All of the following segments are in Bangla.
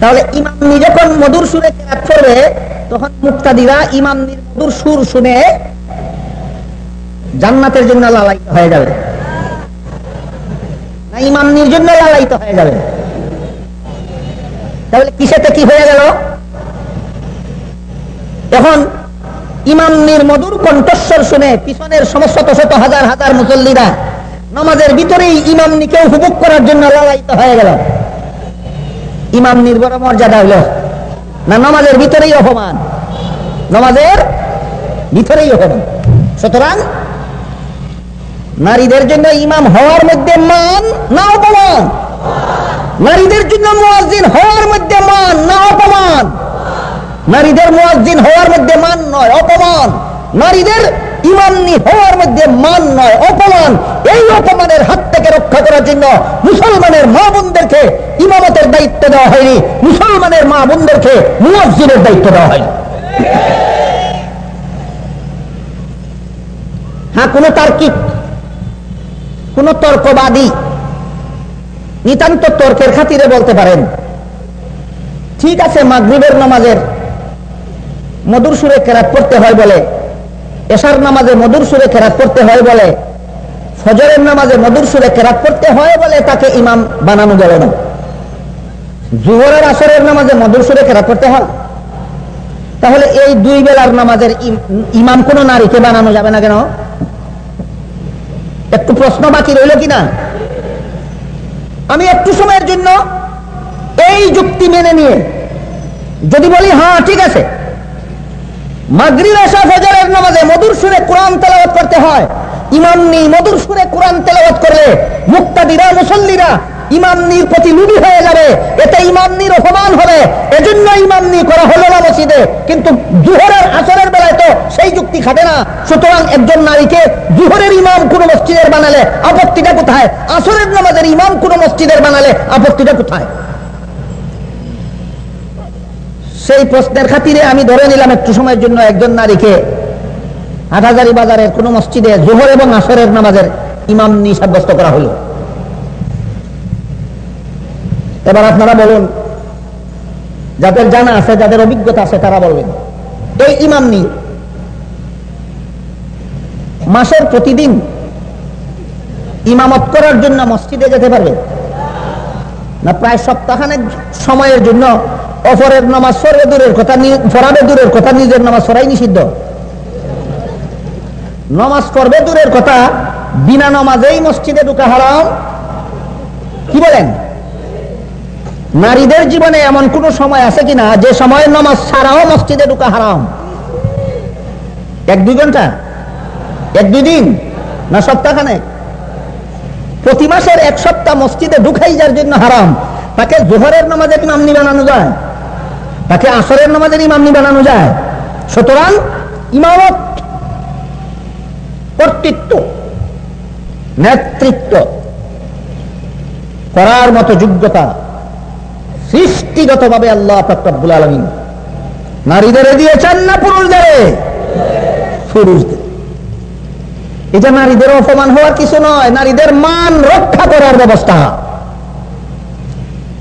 না জান্নাতের জন্য লালায়িত হয়ে যাবে। না ইমামনির জন্য লালায়িত হয়ে যাবে। তাহলে কিসেতে কি হয়ে গেল? এখন ইমামনির মধুর কণ্ঠস্বর শুনে পিছনের সমস্ত শত হাজার হাজার মুসল্লিরা নামাজের ভিতরেই ইমামনিকে উপভোগ করার জন্য লালায়িত হয়ে গেল। ইমাম নির্ভর মর্যাদা হইল। না, নামাজের ভিতরেই অপমান। নামাজের ভিতরেই অপমান। সুতরাং নারীদের জন্য ইমাম হওয়ার মধ্যে মান, না অপমান। নারীদের জন্য মুয়াজ্জিন হওয়ার মধ্যে মান, না অপমান। নারীদের মুয়াজ্জিন হওয়ার মধ্যে মান নয়, অপমান। নারীদের ইমামনি হওয়ার মধ্যে মান নয়, অপমান। এই অপমানের হাত থেকে রক্ষা করার জন্য মুসলমানের মা বোনদেরকে ইমামতের দায়িত্ব দেওয়া হয়নি। মুসলমানের মা বোনদেরকে মুয়াজ্জিনের দায়িত্ব দেওয়া হয়নি। হ্যাঁ কোন তার্কিক, কোন তর্কবাদী নিতান্ত তর্কের খাতিরে বলতে পারেন। ঠিক আছে, মাগরিবের নামাজের মধুর সুরে কেরাত পড়তে হয় বলে। এশার নামাজে মধুর সুরে কেরাত পড়তে হয় বলে। ফজরের নামাজে মধুর সুরে কেরাত পড়তে হয় বলে তাকে ইমাম বানানো গেল না। জুহরের আসরের নামাজে মধুর সুরে কেরাত পড়তে হয়। তাহলে এই দুই বেলার নামাজের ইমাম কোন নারীকে বানানো যাবে না কেন? একটু প্রশ্ন বাকি রইল কিনা আমি একটু সময়ের জন্য এই যুক্তি মেনে নিয়ে যদি বলি হ্যাঁ ঠিক আছে। মাগরিব এশা ফজরের নামাজে মধুর সুরে কোরআন তেলাওয়াত করতে হয়। ইমাম নেই, মধুর সুরে কোরআন তেলাওয়াত করলে মুক্তাদিরা, মুসল্লিরা ইমামনির প্রতি লুবি হয়ে যাবে। এতে ইমামনির অপমান হবে। এজন্য ইমামনি করা হলো না মসজিদে। কিন্তু জুহরের আসরের বেলায় তো সেই যুক্তি খাটে না। সুতরাং একজন নারীকে জুহরের ইমাম কোন মসজিদের বানালে আপত্তিটা কোথায়? আসরের নামাজের ইমাম কোন মসজিদের বানালে আপত্তিটা কোথায়? সেই প্রশ্নের খাতিরে আমি ধরে নিলাম একটু সময়ের জন্য একজন নারীকে হাটহাজারি বাজারের কোন মসজিদে জোহর এবং আসরের নামাজের ইমাম নি সাব্যস্ত করা হলো। এবার আপনারা বলুন, যাদের জানা আছে, যাদের অভিজ্ঞতা আছে, তারা বলবেন। এই ইমাম নি মাসের প্রতিদিন ইমামত করার জন্য মসজিদে যেতে পারবে? না প্রায় সপ্তাহানের সময়ের জন্য অপরের নামাজ সরে দূরের কথা ফরাবে দূরের কথা, নিজের নামাজ সরাই নিষিদ্ধ। নামাজ করবে দূরের কথা, বিনা নামাজেই মসজিদে ঢুকা হারাম। কি বলেন? নারীদের জীবনে এমন কোন সময় আছে কিনা, যে সময় নামাজ ছাড়াও মসজিদে ঢুকা হারাম? এক দুই ঘণ্টা? এক দুই দিন? না সপ্তাহখানেক? প্রতি মাসের এক সপ্তাহ মসজিদে ঢুকাই যার জন্য হারাম। তাকে জোহরের নামাজের নাম বানানো যায়। তাকে আসরের নামাজের ইমামনি বানানো যায়। সুতরাং ইমামত কর্তৃত্ব, নেতৃত্ব করার মতো যোগ্যতা সৃষ্টিগতভাবে আল্লাহ ফকরাবুল আলমিন নারীদের দিয়েছেন না পুরুষদের? পুরুষদের। এটা নারীদের অপমান হওয়ার কিছু নয়, নারীদের মান রক্ষা করার ব্যবস্থা।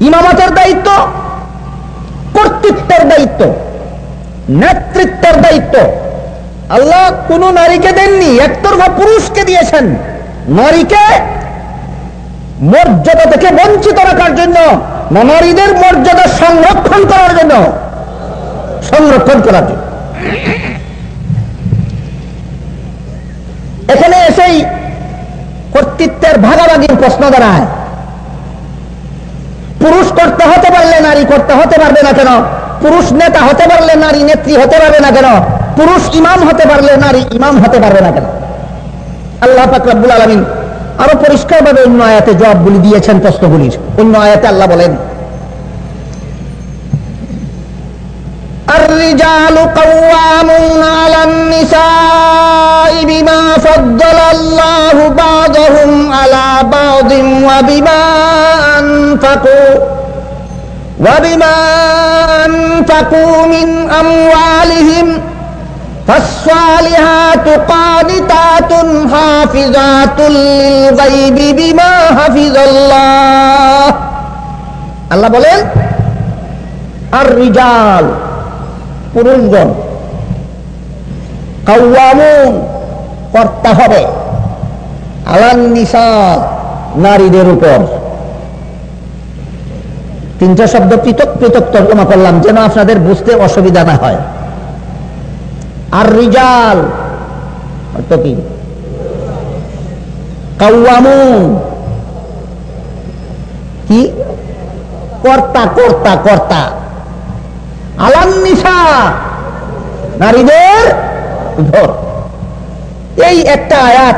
ইমামতের দায়িত্ব কর্তৃত্বের দায়িত্ব, নেতৃত্বের দায়িত্ব। আল্লাহ কোন নারীকে দেননি, একতরফা পুরুষকে দিয়েছেন। নারীকে মর্যাদা থেকে বঞ্চিত রাখার জন্য নারীদের মর্যাদা সংরক্ষণ করার জন্য, সংরক্ষণ করার জন্য। এখানে এসেই কর্তৃত্বের ভাগাভাগির প্রশ্ন দাঁড়ায়। পুরুষ করতে হতে পারলে নারী করতে হতে পারবে না কেন পুরুষ নেতা হতে পারলে নারী নেত্রী হতে পারবে না কেন পুরুষ ইমাম হতে পারলে নারী ইমাম হতে পারবে না কেন আল্লাহ ফাকরাবুল আলমিন আরো পরিষ্কার ভাবে অন্য আয়াতে জবাবগুলি দিয়েছেন প্রশ্নগুলির অন্য আয়াতে আল্লাহ বলেন الرجال قوامون على النساء بما فضل الله بعضهم على بعض وبما أنفقوا وبما أنفقوا من أموالهم فالصالحات قانتات حافظات للغيب بما حفظ الله আল্লাহ বলেন আর রিজাল পুরুষগণ কাউয়ামুন কর্তা হবে আলান নিসা নারীদের উপর তিনটা শব্দ পৃথক পৃথক তর্জমা করলাম, যেন আপনাদের বুঝতে অসুবিধা না হয়। আর রিজাল কি? কাউয়ামুন কি? কর্তা কর্তা কর্তা। আলান্নিসা, নারীদের ধর এই একটা আয়াত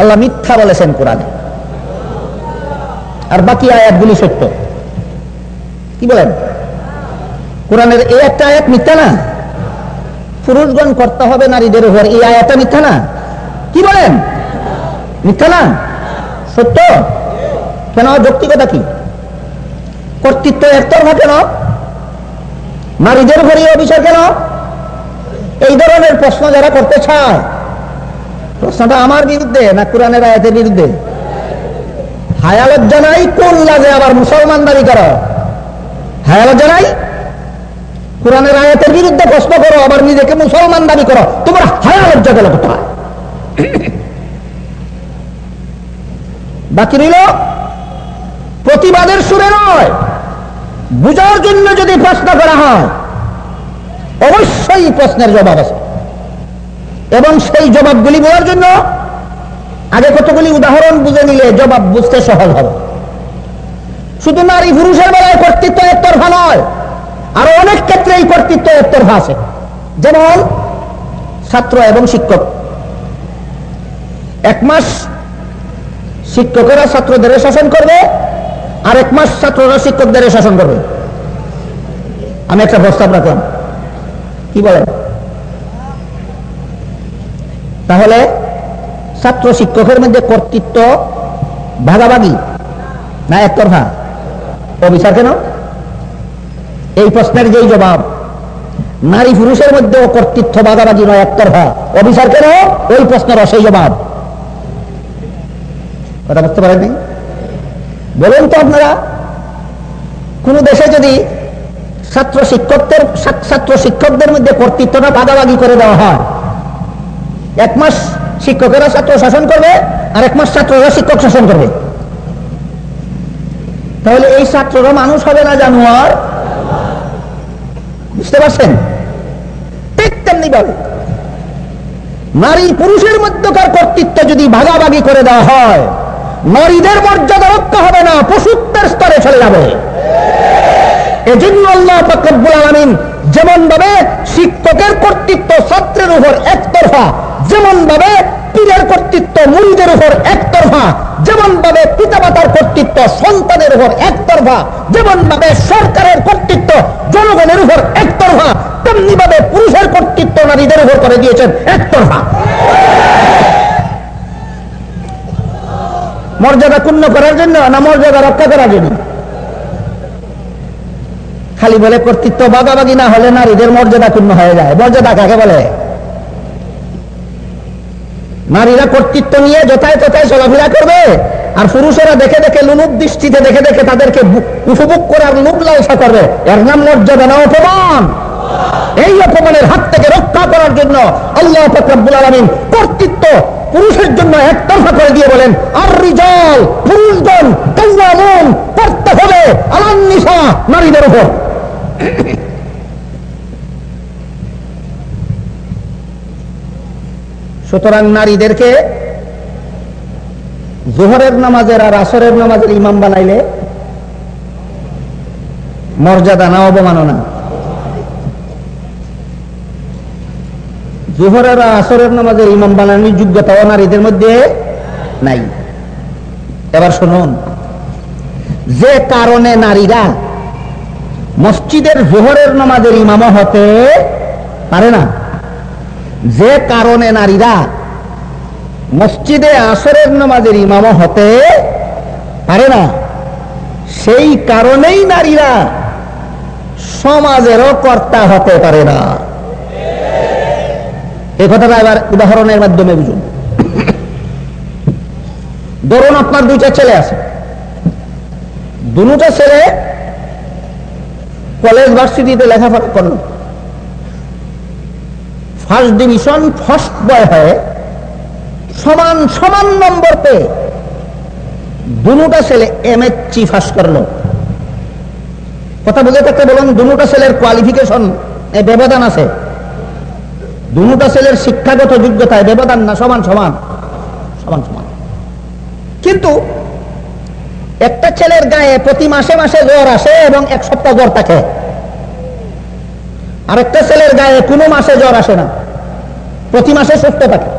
আল্লাহ মিথ্যা বলেছেন কোরআনে। আর বাকি আয়াতগুলি সত্য। কি বলেন? কোরআনের এই একটা আয়াত মিথ্যা না? পুরুষগণ করতে হবে নারীদের উপর, এই আয়াতটা মিথ্যা না? কি বলেন? মিথ্যা না? সত্য? কেন? যৌক্তিকতা কি? কর্তৃত্ব একতরফা কেন? নারীদের উপরে অভিষেক কেন? এই ধরনের প্রশ্ন যারা করতে চায়, প্রশ্নটা আমার বিরুদ্ধে না কোরআনের আয়াতের বিরুদ্ধে? হায়ালত জানাই কোন লাগে আবার মুসলমান দাবি করো? হায়ালজ্জা নাই কোরআনের আয়াতের বিরুদ্ধে প্রশ্ন করো, আবার নিজেকে মুসলমান দাবি করো। তোমার হায়ালজ্জা গেল কোথায়? বাকি রইল, প্রতিবাদের সুরে নয়, বুঝার জন্য যদি প্রশ্ন করা হয়, অবশ্যই প্রশ্নের জবাব আছে। এবং সেই জবাবগুলি বোঝার জন্য আগে কতগুলি উদাহরণ বুঝে নিলে জবাব বুঝতে সহজ হবে। শুধু নারী পুরুষের বেলায় কর্তৃত্ব একতরফা নয়, আরও অনেক ক্ষেত্রে এই কর্তৃত্ব একতরফা আছে। যেমন ছাত্র এবং শিক্ষক। এক মাস শিক্ষকেরা ছাত্রদের শাসন করবে, আর এক মাস ছাত্ররা শিক্ষকদের শাসন করবে। আমি একটা প্রস্তাব রাখলাম। কি বলেন? তাহলে ছাত্র শিক্ষকের মধ্যে কর্তৃত্ব ভাগাভাগি না একতরফা অবিচার কেন? এই প্রশ্নের যেই জবাব, নারী পুরুষের মধ্যেও কর্তৃত্ব ভাগাভাগি নয় একতরফা। অবিচার কেন? ওই প্রশ্নের অসেই জবাব। কথা বুঝতে পারেন নাই বলুন তো আপনারা, কোন দেশে যদি ছাত্র শিক্ষকদের ছাত্র শিক্ষকদের মধ্যে কর্তৃত্বটা ভাগাভাগি করে দেওয়া হয়, এক মাস শিক্ষকেরা ছাত্র শাসন করবে, আর এক মাস ছাত্ররা শিক্ষক শাসন করবে। তাহলে এই ছাত্ররা মানুষ হবে না জানোয়ার? বুঝতে পারছেন? ঠিক তেমনি ভাবে। নারী পুরুষের মধ্যকার কর্তৃত্ব যদি ভাগাভাগি করে দেওয়া হয়, নারীদের মর্যাদা রক্ষা হবে না, পশুত্বের স্তরে চলে যাবে। এজন্য আল্লাহ ফকরবুল আলমিন যেমন ভাবে শিক্ষকের কর্তৃত্ব ছাত্রের উপর একতরফা যেমন ভাবে পীরের কর্তৃত্ব, মুড়িদের উপর একতরফা। যেমন ভাবে পিতামাতার কর্তৃত্ব, সন্তানের উপর একতরফা। যেমন ভাবে সরকারের কর্তৃত্ব, জনগণের উপর একতরফা। তেমনি ভাবে পুরুষের কর্তৃত্ব নারীদের উপর করে দিয়েছেন একতরফা। মর্যাদা ক্ষুণ্ণ করার জন্য না মর্যাদা রক্ষা করার জন্য? খালি বলে কর্তৃত্ব বাগাবাগি না হলে নারীদের মর্যাদা ক্ষুণ্ণ হয়ে যায়। মর্যাদা কাকে বলে? নারীরা কর্তৃত্ব নিয়ে যথায় তথায় চলাফেরা করবে। আর পুরুষেরা দেখে দেখে লুলুপ দৃষ্টিতে দেখে দেখে তাদেরকে উপভোগ করার লুপ লালসা করবে। এর নাম মর্যাদা, না অপমান। এই অপমানের হাত থেকে রক্ষা করার জন্য আল্লাহ ফকরাবুল আলমিন কর্তৃত্ব পুরুষের জন্য একতরফা করে দিয়ে বলেন আর রিজাল পুরুষগণ কাউয়ামুন করতে হবে আলান্নিসা নারীদের উপর। সুতরাং নারীদেরকে জোহরের নামাজের আর আসরের নামাজের ইমাম বানাইলে মর্যাদা না, অবমাননা। জোহরের আর আসরের নামাজের ইমাম বানানোর যোগ্যতাও নারীদের মধ্যে নাই। এবার শুনুন, যে কারণে নারীরা মসজিদের জোহরের নামাজের ইমামও হতে পারে না? যে কারণে নারীরা মসজিদে আসরের নামাজের ইমামও হতে পারে না, সেই কারণেই নারীরা সমাজেরও কর্তা হতে পারে না। এই কথাটা এবার উদাহরণের মাধ্যমে বুঝুন। ধরুন আপনার দুইটা ছেলে আছে। দুটা ছেলে কলেজ ভার্সিটিতে লেখাপড়া করল। ফার্স্ট ডিভিশন, ফার্স্ট বয় হয়ে সমান সমান নম্বর পেয়ে দুটা ছেলে এম এ চি পাস করল। কথা বুঝে থাকতে বলুন, দুটা ছেলের কোয়ালিফিকেশন ব্যবধান আছে। দুটা ছেলের শিক্ষাগত যোগ্যতায় ব্যবধান না, সমান সমান সমান সমান। কিন্তু একটা ছেলের গায়ে প্রতি মাসে মাসে জ্বর আসে এবং এক সপ্তাহ জ্বর থাকে। আরেকটা ছেলের গায়ে কোনো মাসে জ্বর আসে না। প্রতি মাসে সুস্থ থাকে।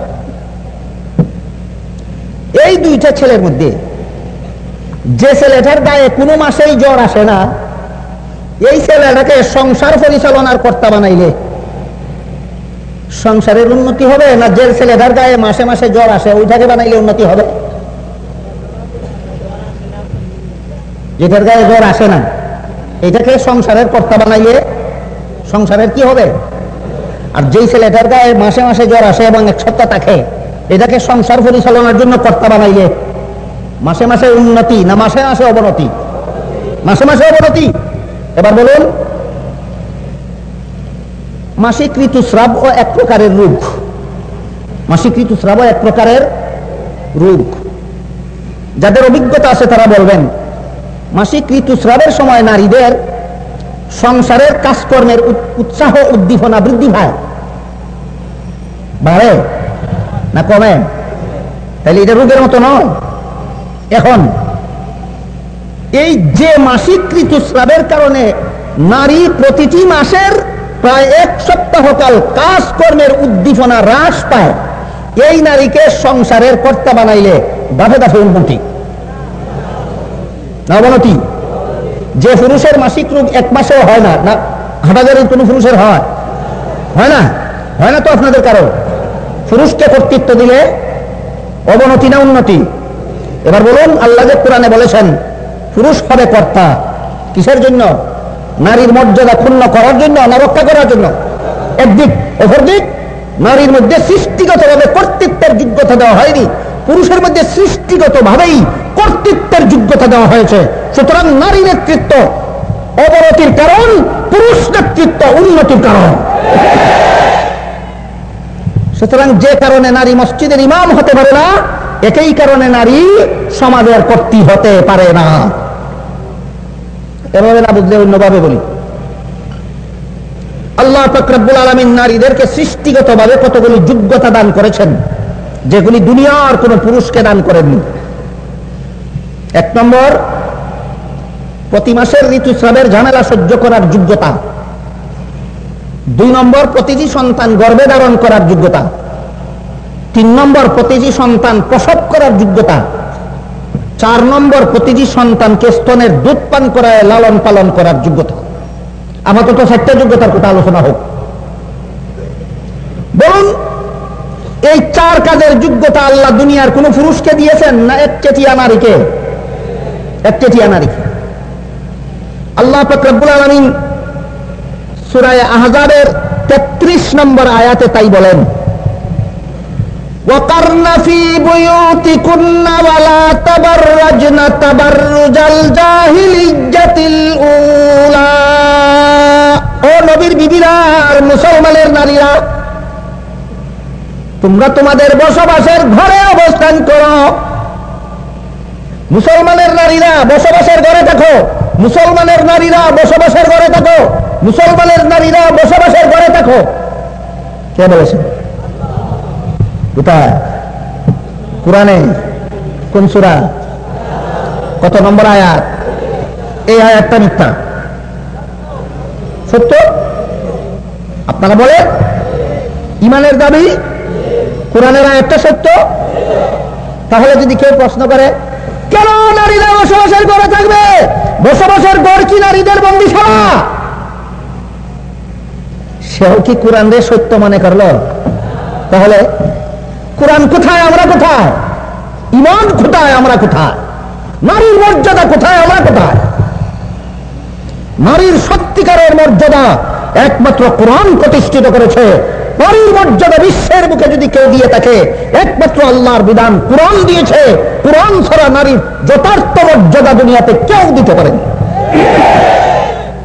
এই দুইটা ছেলের মধ্যে যে ছেলেটার গায়ে কোনো মাসেই জ্বর আসে না, এই ছেলেটাকে সংসার পরিচালনার কর্তা বানাইলে সংসারের উন্নতি হবে না যে ছেলেটার গায়ে মাসে মাসে জ্বর আসে, ওইটাকে বানাইলে উন্নতি হবে? যেটার গায়ে জ্বর আসে না, এটাকে সংসারের কর্তা বানাইলে সংসারের কি হবে? আর যেই ছেলেটার গায়ে মাসে মাসে জ্বর আসে এবং এক সপ্তাহ থাকে, এটাকে সংসার পরিচালনার জন্য কর্তা বানাইলে মাসে মাসে উন্নতি না মাসে মাসে অবনতি? মাসে মাসে অবনতি? এবার বলুন মাসিক ঋতুস্রাব ও এক প্রকারের রোগ। মাসিক ঋতুস্রাব ও এক প্রকারের রোগ। যাদের অভিজ্ঞতা আছে তারা বলবেন মাসিক ঋতুস্রাবের সময় নারীদের সংসারের কাজকর্মের উৎসাহ উদ্দীপনা বৃদ্ধি হয় বাড়ে না কমে? তাহলে এটা রোগের মতো নয়। এখন, এই যে মাসিক ঋতুস্রাবের কারণে নারী প্রতিটি মাসের প্রায় এক সপ্তাহকাল কাজকর্মের উদ্দীপনা হ্রাস পায়। এই নারীকে সংসারের কর্তা বানাইলে দাফে দাফে উন্নতি অবনতি। যে পুরুষের মাসিক রোগ এক মাসেও হয় না না হাটাজারের কোন পুরুষের হয় হয় না? হয় না তো আপনাদের কারও? পুরুষকে কর্তৃত্ব দিলে অবনতি না উন্নতি? এবার বলুন, আল্লাহ যে কোরআনে বলেছেন, পুরুষ হবে কর্তা। কিসের জন্য? নারীর মর্যাদা ক্ষুণ্ণ করার জন্য না রক্ষা করার জন্য? একদিক অপর দিক নারীর মধ্যে সৃষ্টিগত ভাবে কর্তৃত্বের যোগ্যতা দেওয়া হয়নি। পুরুষের মধ্যে সৃষ্টিগত ভাবেই কর্তৃত্বের যোগ্যতা দেওয়া হয়েছে। সুতরাং নারী নেতৃত্ব অবনতির কারণ, পুরুষ নেতৃত্ব উন্নতির কারণ। সুতরাং যে কারণে নারী মসজিদের ইমাম হতে পারে না, একই কারণে নারী সমাজের কর্তৃ হতে পারে না। এভাবে না বুঝলে অন্যভাবে বলি। আল্লাহ ফকরাবুল আলমিন নারীদেরকে সৃষ্টিগত ভাবে কতগুলি যোগ্যতা দান করেছেন? যেগুলি দুনিয়ার কোন পুরুষকে দান করেননি। এক নম্বর, প্রতি মাসের ঋতুস্রাবের ঝামেলা সহ্য করার যোগ্যতা। দুই নম্বর, প্রতিটি সন্তান গর্ভে ধারণ করার যোগ্যতা। তিন নম্বর, প্রতিটি সন্তান প্রসব করার যোগ্যতা। চার নম্বর, প্রতিটি সন্তানকে স্তনের দুধ পান করায় লালন পালন করার যোগ্যতা। আপাতত চারটা যোগ্যতার কথা আলোচনা হোক বলুন এই চার কাজের যোগ্যতা আল্লাহ দুনিয়ার কোন পুরুষকে দিয়েছেন না এক চেটিয়া নারীকে এক চেটিয়া নারীকে আল্লাহ ফকরাবুল আলমিন সুরায় আহজাবের তেত্রিশ নম্বর আয়াতে তাই বলেন وقرن في بيوتكن ولا تبرجن تبرج الجاهلية الأولى ও নবীর বিবিরা আর মুসলমানের নারীরা তোমরা তোমাদের বসবাসের ঘরে অবস্থান করো। মুসলমানের নারীরা বসবাসের ঘরে থাকো। মুসলমানের নারীরা বসবাসের ঘরে থাকো। মুসলমানের নারীরা বসবাসের ঘরে থাকো। কে বলেছেন কোথায় কোরআনে কোন সুরা? কত নম্বর আয়াত? এই আয়াতটা মিথ্যা। সত্য? আপনারা বলে ইমানের দাবি কোরআনের আয়াতটা সত্য। তাহলে যদি কেউ প্রশ্ন করে, কেন নারীরা বসবাসের ঘরে থাকবে? বসবাসের ঘর কি নারীদের বন্দিশালা সেও কি কোরআন রে সত্য মনে করল? তাহলে, কোরআন কোথায়, আমরা কোথায়? ইমান কোথায়, আমরা কোথায়? নারীর মর্যাদা কোথায়, আমরা কোথায়? নারীর সত্যিকারের মর্যাদা একমাত্র কোরআন প্রতিষ্ঠিত করেছে। পরিমর্যাদা মর্যাদা বিশ্বের মুখে যদি কেউ দিয়ে থাকে, একমাত্র আল্লাহর বিধান কোরআন দিয়েছে। কোরআন ছাড়া নারীর যথার্থ মর্যাদা দুনিয়াতে কেউ দিতে পারেনি।